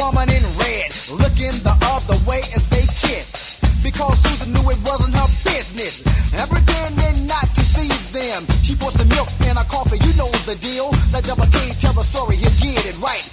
woman in red, looking the other way as they kissed. Because Susan knew it wasn't her business. And pretending not to see them. She poured some milk in her coffee, you know the deal. That double K tell the story, you get it right.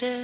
Da